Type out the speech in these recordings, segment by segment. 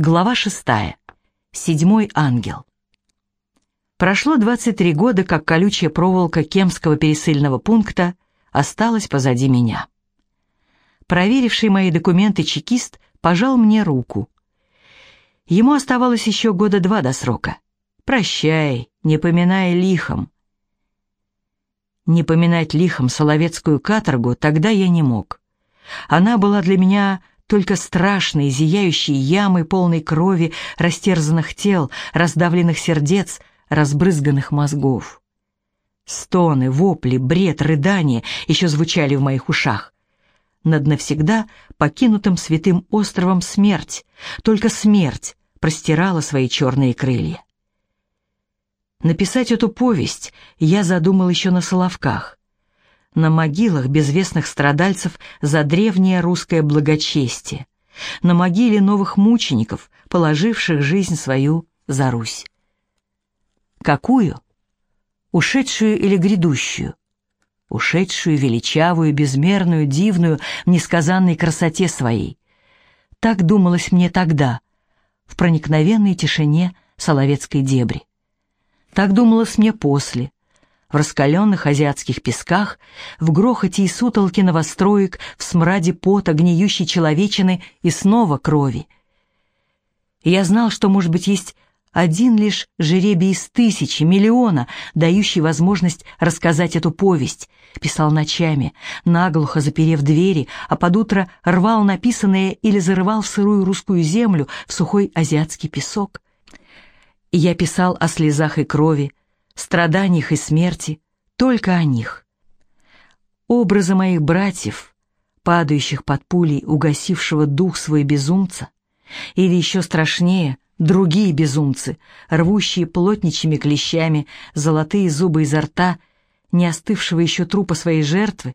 Глава шестая. Седьмой ангел. Прошло 23 года, как колючая проволока Кемского пересыльного пункта осталась позади меня. Проверивший мои документы чекист пожал мне руку. Ему оставалось еще года два до срока. «Прощай, не поминай лихом». Не поминать лихом Соловецкую каторгу тогда я не мог. Она была для меня только страшные, зияющие ямы, полной крови, растерзанных тел, раздавленных сердец, разбрызганных мозгов. Стоны, вопли, бред, рыдания еще звучали в моих ушах. Над навсегда покинутым святым островом смерть, только смерть простирала свои черные крылья. Написать эту повесть я задумал еще на Соловках на могилах безвестных страдальцев за древнее русское благочестие, на могиле новых мучеников, положивших жизнь свою за Русь. Какую? Ушедшую или грядущую? Ушедшую, величавую, безмерную, дивную, в несказанной красоте своей. Так думалось мне тогда, в проникновенной тишине Соловецкой дебри. Так думалось мне после, в раскаленных азиатских песках, в грохоте и сутолке новостроек, в смраде пота, гниющей человечины и снова крови. Я знал, что, может быть, есть один лишь жеребий из тысячи, миллиона, дающий возможность рассказать эту повесть. Писал ночами, наглухо заперев двери, а под утро рвал написанное или зарывал в сырую русскую землю, в сухой азиатский песок. Я писал о слезах и крови, страданиях и смерти, только о них. Образы моих братьев, падающих под пулей угасившего дух свой безумца, или еще страшнее, другие безумцы, рвущие плотничьими клещами золотые зубы изо рта, не остывшего еще трупа своей жертвы,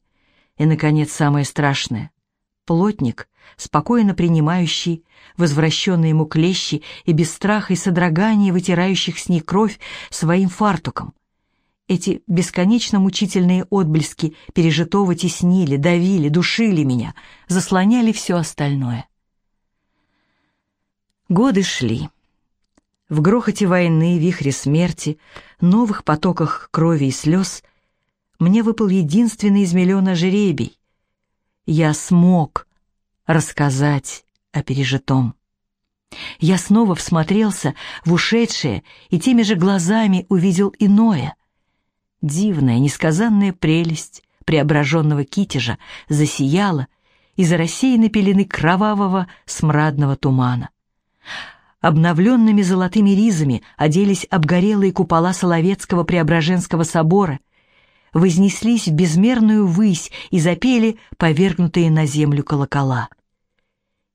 и, наконец, самое страшное — плотник, спокойно принимающий возвращенные ему клещи и без страха и содрогания вытирающих с них кровь своим фартуком. Эти бесконечно мучительные отблески пережитого теснили, давили, душили меня, заслоняли все остальное. Годы шли. В грохоте войны, вихре смерти, новых потоках крови и слез мне выпал единственный из миллиона жеребий. Я смог рассказать о пережитом. Я снова всмотрелся в ушедшее и теми же глазами увидел иное. Дивная, несказанная прелесть преображенного китежа засияла из-за рассеянной пелены кровавого смрадного тумана. Обновленными золотыми ризами оделись обгорелые купола Соловецкого Преображенского собора, вознеслись в безмерную высь и запели повергнутые на землю колокола.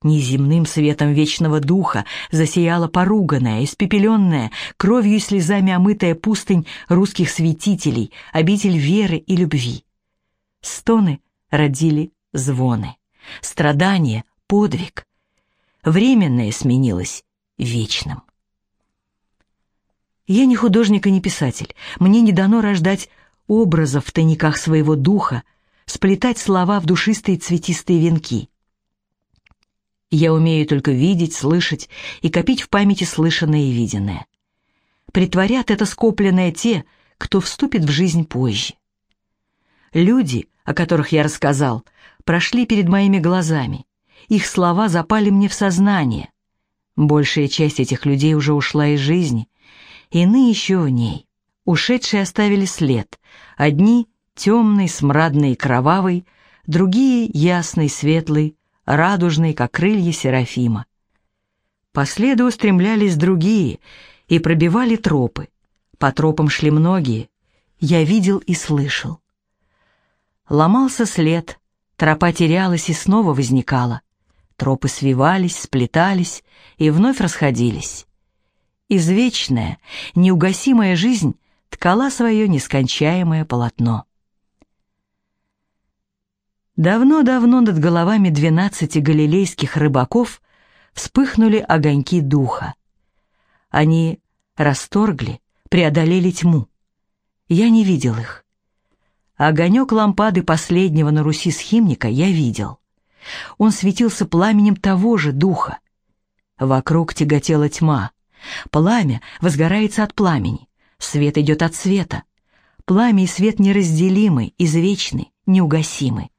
Неземным светом вечного духа засияла поруганная, испепеленная, кровью и слезами омытая пустынь русских святителей, обитель веры и любви. Стоны родили звоны, страдания — подвиг. Временное сменилось вечным. Я не художник и не писатель, мне не дано рождать образов в тайниках своего духа, сплетать слова в душистые цветистые венки. Я умею только видеть, слышать и копить в памяти слышанное и виденное. Притворят это скопленное те, кто вступит в жизнь позже. Люди, о которых я рассказал, прошли перед моими глазами. Их слова запали мне в сознание. Большая часть этих людей уже ушла из жизни, иные еще в ней. Ушедшие оставили след. Одни — темный, смрадный и кровавый, другие — ясный, светлый, радужный, как крылья Серафима. По следу устремлялись другие и пробивали тропы. По тропам шли многие. Я видел и слышал. Ломался след, тропа терялась и снова возникала. Тропы свивались, сплетались и вновь расходились. Извечная, неугасимая жизнь ткала свое нескончаемое полотно. Давно-давно над головами двенадцати галилейских рыбаков вспыхнули огоньки духа. Они расторгли, преодолели тьму. Я не видел их. Огонек лампады последнего на Руси схимника я видел. Он светился пламенем того же духа. Вокруг тяготела тьма. Пламя возгорается от пламени. Свет идет от света. Пламя и свет неразделимы, извечны, неугасимы.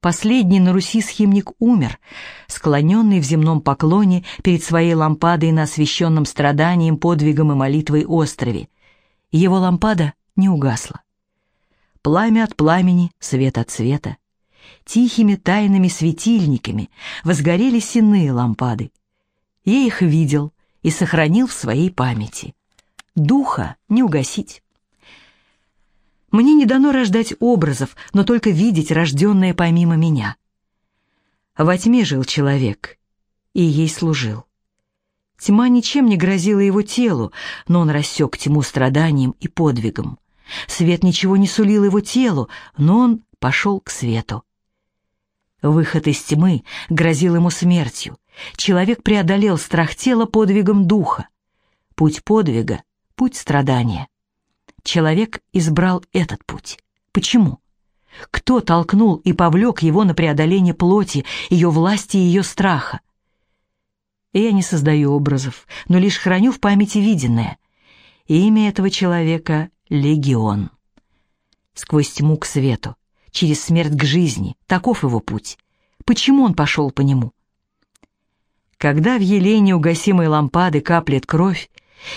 Последний на Руси схимник умер, склоненный в земном поклоне перед своей лампадой на освященном страданием, подвигом и молитвой острове. Его лампада не угасла. Пламя от пламени, свет от света. Тихими тайными светильниками возгорелись иные лампады. Я их видел и сохранил в своей памяти. Духа не угасить. Мне не дано рождать образов, но только видеть рожденное помимо меня. Во тьме жил человек, и ей служил. Тьма ничем не грозила его телу, но он рассек тьму страданием и подвигом. Свет ничего не сулил его телу, но он пошел к свету. Выход из тьмы грозил ему смертью. Человек преодолел страх тела подвигом духа. Путь подвига — путь страдания. Человек избрал этот путь. Почему? Кто толкнул и повлек его на преодоление плоти, ее власти и ее страха? Я не создаю образов, но лишь храню в памяти виденное. Имя этого человека — Легион. Сквозь тьму к свету, через смерть к жизни, таков его путь. Почему он пошел по нему? Когда в елене угасимой лампады каплет кровь,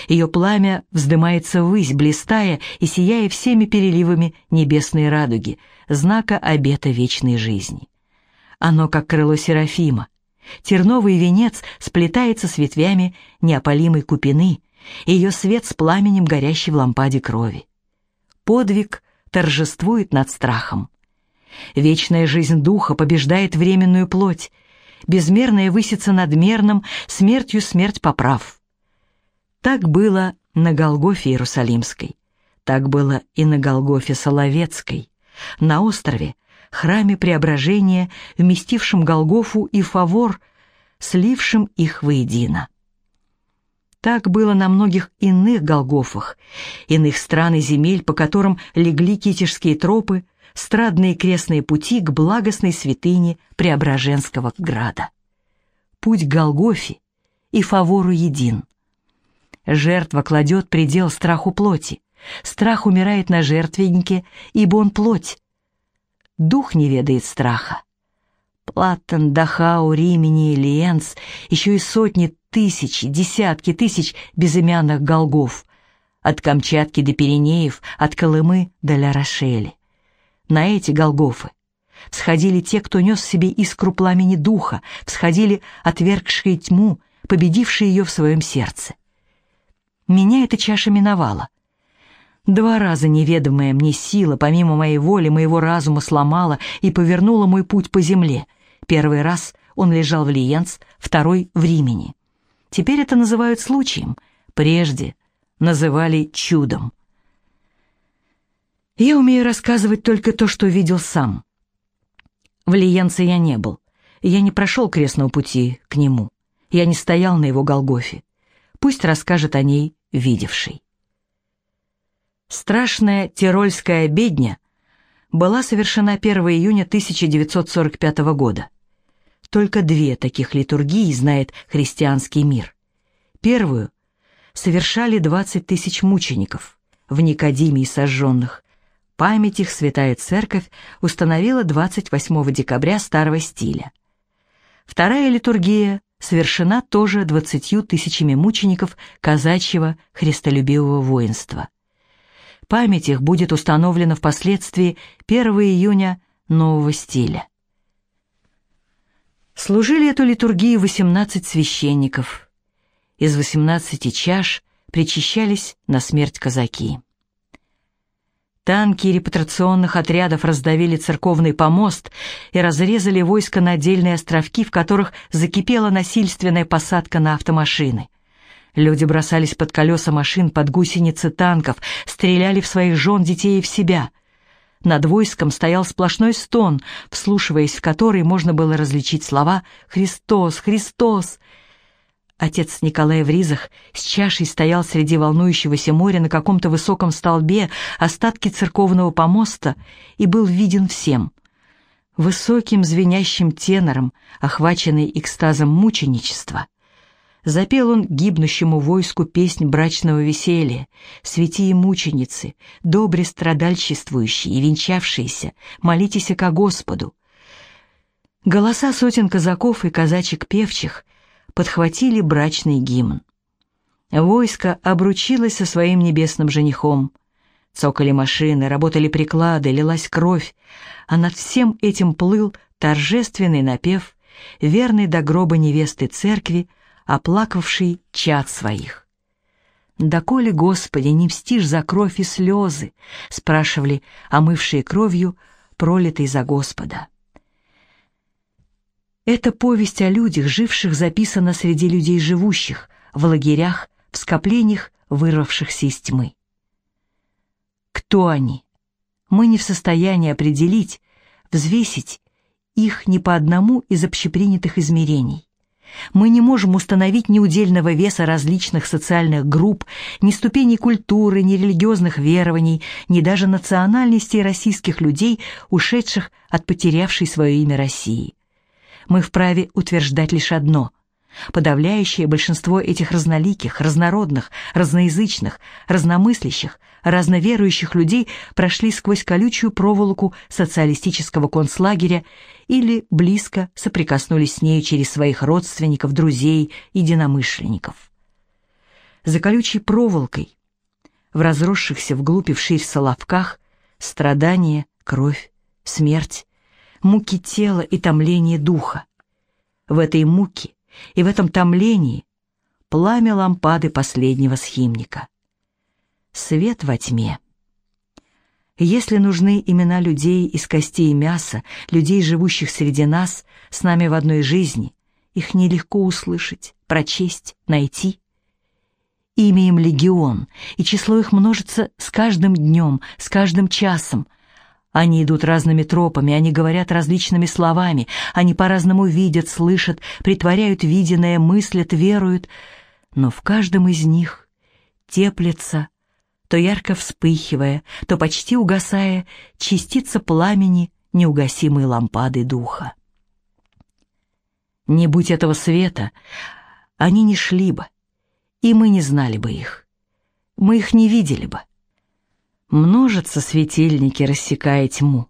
ее пламя вздымается ввысь, блистая и сияя всеми переливами небесной радуги, знака обета вечной жизни. Оно как крыло Серафима. Терновый венец сплетается с ветвями неопалимой купины, ее свет с пламенем, горящей в лампаде крови. Подвиг торжествует над страхом. Вечная жизнь духа побеждает временную плоть, безмерная высится над мерным, смертью смерть поправ. Так было на Голгофе Иерусалимской, так было и на Голгофе Соловецкой, на острове, храме Преображения, вместившем Голгофу и Фавор, слившим их воедино. Так было на многих иных Голгофах, иных стран и земель, по которым легли китежские тропы, страдные крестные пути к благостной святыне Преображенского града. Путь к Голгофе и Фавору един. Жертва кладет предел страху плоти. Страх умирает на жертвеннике, ибо он плоть. Дух не ведает страха. Платтон, Дахау, Римени, Лиенц, еще и сотни тысяч, десятки тысяч безымянных голгов, от Камчатки до Пиренеев, от Колымы до Ля-Рошели. На эти голгофы всходили те, кто нес в себе искру пламени духа, всходили отвергшие тьму, победившие ее в своем сердце. Меня эта чаша миновала. Два раза неведомая мне сила, помимо моей воли, моего разума сломала и повернула мой путь по земле. Первый раз он лежал в Лиенц, второй — в Римени. Теперь это называют случаем, прежде называли чудом. Я умею рассказывать только то, что видел сам. В Лиенце я не был. Я не прошел крестного пути к нему. Я не стоял на его Голгофе. Пусть расскажет о ней видевший. Страшная тирольская бедня была совершена 1 июня 1945 года. Только две таких литургии знает христианский мир. Первую совершали 20 тысяч мучеников в Никодимии сожженных. Память их Святая Церковь установила 28 декабря старого стиля. Вторая литургия совершена тоже двадцатью тысячами мучеников казачьего христолюбивого воинства. Память их будет установлена впоследствии 1 июня нового стиля. Служили эту литургию 18 священников. Из 18 чаш причащались на смерть казаки. Танки репутационных отрядов раздавили церковный помост и разрезали войско на отдельные островки, в которых закипела насильственная посадка на автомашины. Люди бросались под колеса машин, под гусеницы танков, стреляли в своих жен, детей и в себя. Над войском стоял сплошной стон, вслушиваясь в который можно было различить слова «Христос! Христос!» Отец Николая в ризах с чашей стоял среди волнующегося моря на каком-то высоком столбе остатки церковного помоста и был виден всем. Высоким звенящим тенором, охваченный экстазом мученичества, запел он гибнущему войску песнь брачного веселья, «Святие мученицы, добре страдальчествующие и венчавшиеся, молитесь ко Господу». Голоса сотен казаков и казачек певчих подхватили брачный гимн. Войско обручилось со своим небесным женихом. Цокали машины, работали приклады, лилась кровь, а над всем этим плыл торжественный напев, верный до гроба невесты церкви, оплакавший чад своих. «Доколе, Господи, не мстишь за кровь и слезы?» — спрашивали омывшие кровью, пролитой за Господа. Эта повесть о людях, живших, записана среди людей живущих, в лагерях, в скоплениях, вырвавшихся из тьмы. Кто они? Мы не в состоянии определить, взвесить их ни по одному из общепринятых измерений. Мы не можем установить ни удельного веса различных социальных групп, ни ступеней культуры, ни религиозных верований, ни даже национальностей российских людей, ушедших от потерявшей свое имя России. Мы вправе утверждать лишь одно – Подавляющее большинство этих разноликих, разнородных, разноязычных, разномыслящих, разноверующих людей прошли сквозь колючую проволоку социалистического концлагеря или близко соприкоснулись с нею через своих родственников, друзей, единомышленников. За колючей проволокой, в разросшихся вглубь и вширь соловках, страдания, кровь, смерть, муки тела и томление духа. В этой муке и в этом томлении пламя лампады последнего схимника. Свет во тьме. Если нужны имена людей из костей и мяса, людей, живущих среди нас, с нами в одной жизни, их нелегко услышать, прочесть, найти. Имя им легион, и число их множится с каждым днем, с каждым часом, они идут разными тропами, они говорят различными словами, они по-разному видят, слышат, притворяют виденное, мыслят, веруют, но в каждом из них теплится, то ярко вспыхивая, то почти угасая, частица пламени неугасимой лампады духа. Не будь этого света, они не шли бы, и мы не знали бы их. Мы их не видели бы. Множатся светильники, рассекая тьму.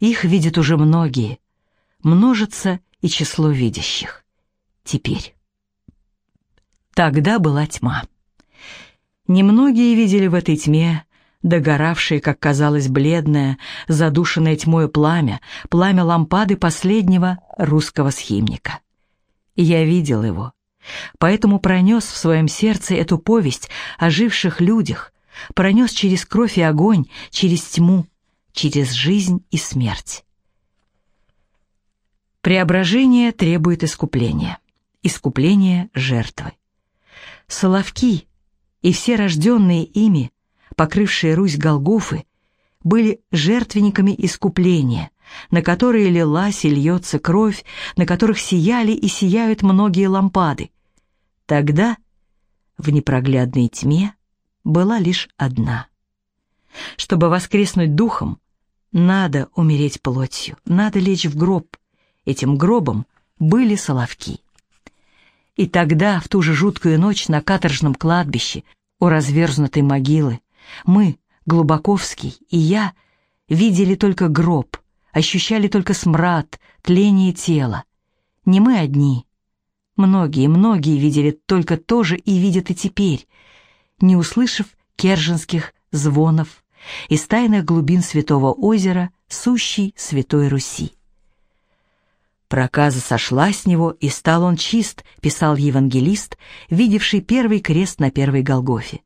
Их видят уже многие. Множится и число видящих. Теперь. Тогда была тьма. Немногие видели в этой тьме догоравшее, как казалось, бледное, задушенное тьмой пламя, пламя лампады последнего русского схимника. Я видел его, поэтому пронес в своем сердце эту повесть о живших людях, пронес через кровь и огонь, через тьму, через жизнь и смерть. Преображение требует искупления, искупления жертвы. Соловки и все рожденные ими, покрывшие Русь Голгофы, были жертвенниками искупления, на которые лилась и льется кровь, на которых сияли и сияют многие лампады. Тогда, в непроглядной тьме, была лишь одна. Чтобы воскреснуть духом, надо умереть плотью, надо лечь в гроб. Этим гробом были соловки. И тогда, в ту же жуткую ночь на каторжном кладбище, у разверзнутой могилы, мы, Глубоковский и я, видели только гроб, ощущали только смрад, тление тела. Не мы одни. Многие, многие видели только то же и видят и теперь — не услышав керженских звонов из тайных глубин Святого озера, сущей Святой Руси. Проказа сошла с него, и стал он чист, писал евангелист, видевший первый крест на первой Голгофе.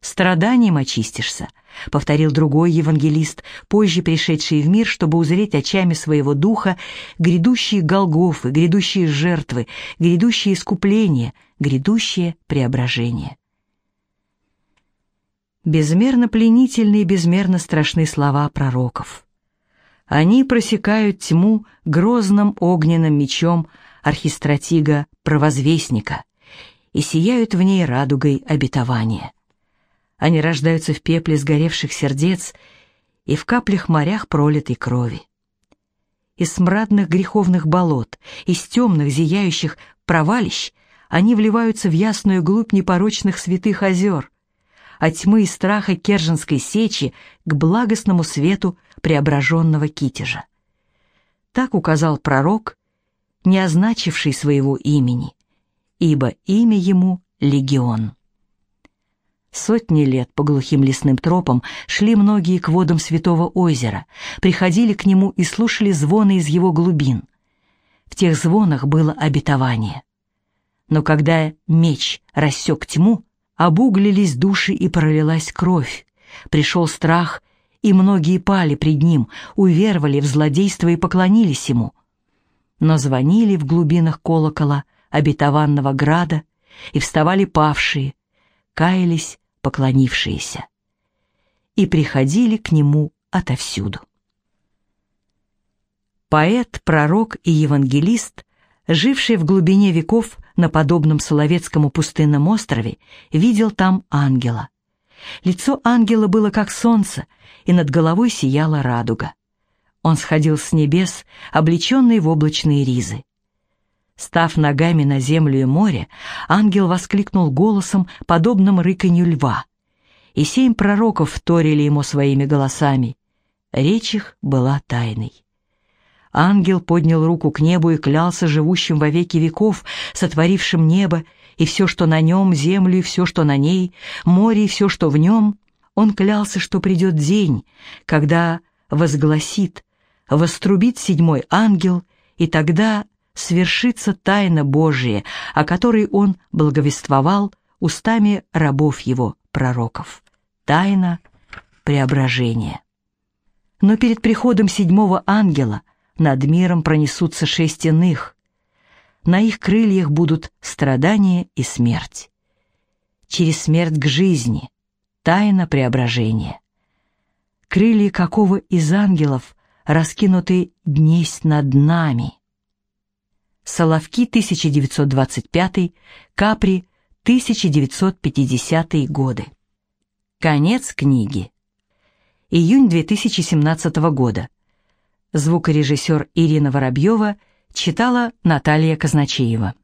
«Страданием очистишься», — повторил другой евангелист, позже пришедший в мир, чтобы узреть очами своего духа грядущие Голгофы, грядущие жертвы, грядущие искупления, грядущее преображение. Безмерно пленительны и безмерно страшны слова пророков. Они просекают тьму грозным огненным мечом архистратига-провозвестника и сияют в ней радугой обетования. Они рождаются в пепле сгоревших сердец и в каплях морях пролитой крови. Из смрадных греховных болот, из темных зияющих провалищ они вливаются в ясную глубь непорочных святых озер, от тьмы и страха Керженской сечи к благостному свету преображенного Китежа. Так указал пророк, не означивший своего имени, ибо имя ему — Легион. Сотни лет по глухим лесным тропам шли многие к водам Святого озера, приходили к нему и слушали звоны из его глубин. В тех звонах было обетование. Но когда меч рассек тьму, обуглились души и пролилась кровь, пришел страх, и многие пали пред ним, уверовали в злодейство и поклонились ему. Но звонили в глубинах колокола обетованного града, и вставали павшие, каялись поклонившиеся, и приходили к нему отовсюду. Поэт, пророк и евангелист, живший в глубине веков на подобном Соловецкому пустынном острове, видел там ангела. Лицо ангела было как солнце, и над головой сияла радуга. Он сходил с небес, облеченный в облачные ризы. Став ногами на землю и море, ангел воскликнул голосом, подобным рыканью льва. И семь пророков вторили ему своими голосами. Речь их была тайной. Ангел поднял руку к небу и клялся живущим во веки веков, сотворившим небо, и все, что на нем, землю и все, что на ней, море и все, что в нем. Он клялся, что придет день, когда возгласит, вострубит седьмой ангел, и тогда свершится тайна Божия, о которой он благовествовал устами рабов его, пророков. Тайна преображения. Но перед приходом седьмого ангела над миром пронесутся шесть иных. На их крыльях будут страдания и смерть. Через смерть к жизни, тайна преображения. Крылья какого из ангелов раскинуты днесь над нами — Соловки 1925, Капри 1950 годы. Конец книги. Июнь 2017 года. Звукорежиссер Ирина Воробьева читала Наталья Казначеева.